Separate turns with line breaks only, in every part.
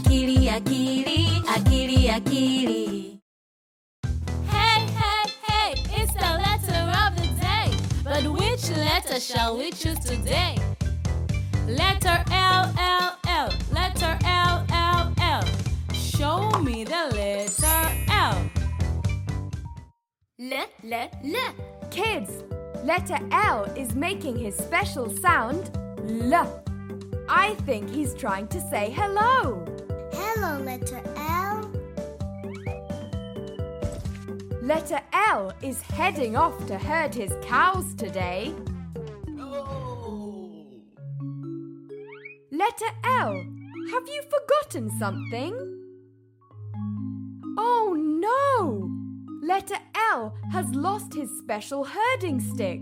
akili, akili, akili, akili.
Hey, hey, hey, it's the letter of the day. But which letter shall we choose today? Letter L, L, L, letter L, L, L. Show me the letter L.
L, L, L. Kids, letter L is making his special sound L. I think he's trying to say hello.
Hello, letter L.
Letter L is heading off to herd his cows today. Oh. Letter L, have you forgotten something? Oh no! Letter L has lost his special herding stick.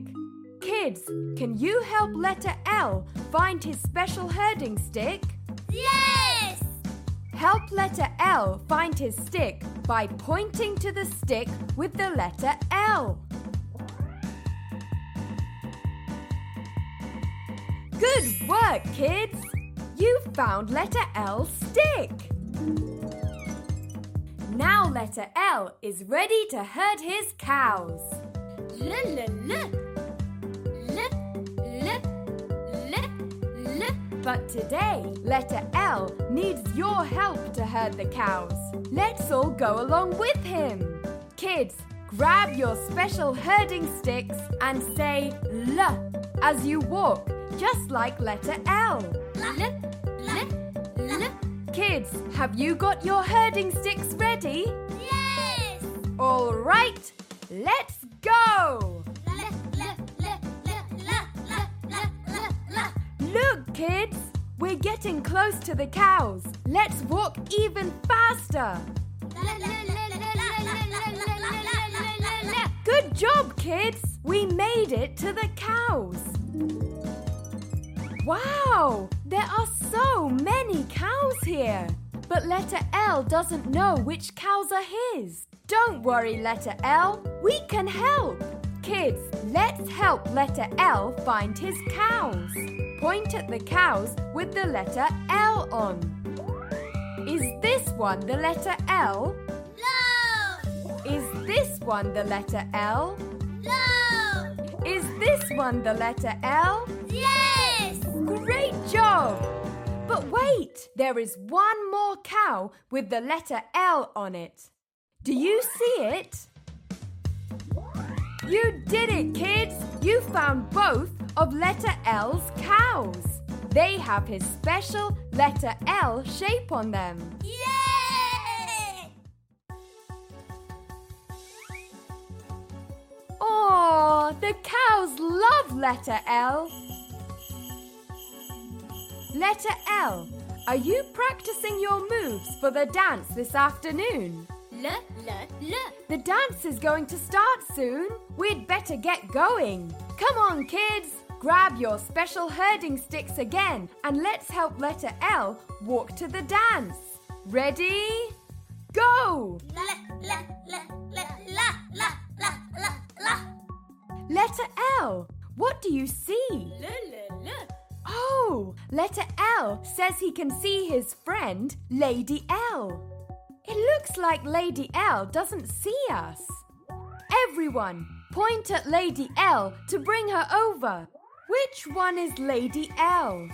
Kids, can you help letter L find his special herding stick?
Yes!
Help letter L find his stick by pointing to the stick with the letter L. Good work, kids! You found letter L's stick! Now letter L is ready to herd his cows.
L, L, L.
But today, letter L needs your help to herd the cows. Let's all go along with him. Kids, grab your special herding sticks and say L as you walk, just like letter L.
L, L, L.
Kids, have you got your herding sticks ready?
Yes!
All right, let's go!
L, L, L, L, L, L, L, L.
Look, kids, we're getting close to the cows. Let's walk even faster. Good job, kids! We made it to the cows. Wow! There are so many cows here. But letter L doesn't know which cows are his. Don't worry, letter L. We can help. Kids, let's help letter L find his cows. Point at the cows with the letter L on. Is this one the letter L?
No!
Is this one the letter L?
No!
Is this one the letter L?
Yes!
Great job! But wait, there is one more cow with the letter L on it. Do you see it? You did it, kids! You found both of letter L's cows. They have his special letter L shape on them.
Yay!
Oh, the cows love letter L. Letter L, are you practicing your moves for the dance this afternoon?
L, L, L.
The dance is going to start soon. We'd better get going. Come on, kids. Grab your special herding sticks again and let's help letter L walk to the dance. Ready? Go!
L, L, L, L, L, L, L, L, L.
Letter L, what do you see?
L, L, L.
Oh, letter L says he can see his friend, Lady L. It looks like Lady L doesn't see us. Everyone, point at Lady L to bring her over. Which one is Lady L?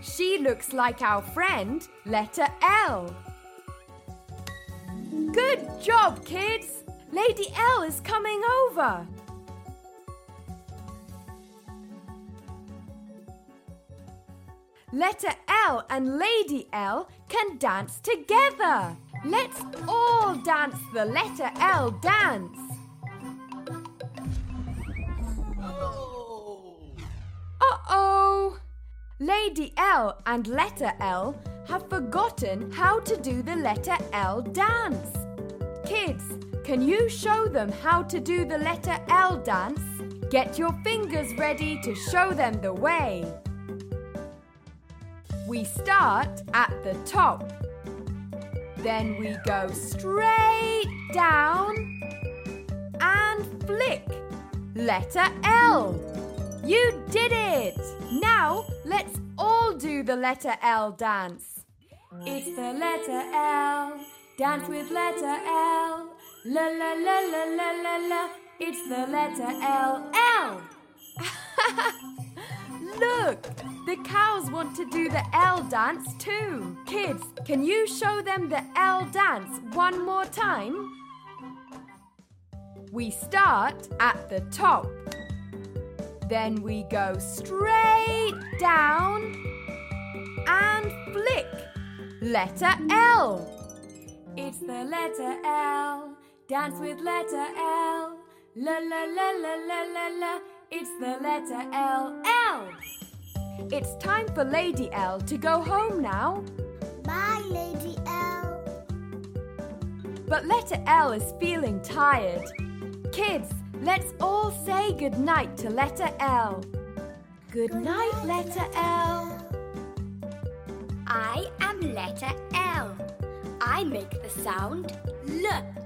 She looks like our friend, letter L. Good job, kids! Lady L is coming over. Letter L and Lady L can dance together. Let's all dance the letter L dance. Lady L and letter L have forgotten how to do the letter L dance. Kids, can you show them how to do the letter L dance? Get your fingers ready to show them the way. We start at the top. Then we go straight down and flick. Letter L. You it! Now let's all do the letter L dance. It's the letter L. Dance with letter L. La la la la la la la. It's the letter L. L. Look, the cows want to do the L dance too. Kids, can you show them the L dance one more time? We start at the top. Then we go straight down and flick. Letter L. It's the letter L. Dance with letter L. La la la la la la la. It's the letter L. L. It's time for Lady L to go home now.
Bye, Lady L.
But letter L is feeling tired. Kids, let's all say goodnight to letter L. Good night, letter L.
I am letter L. I make the sound L.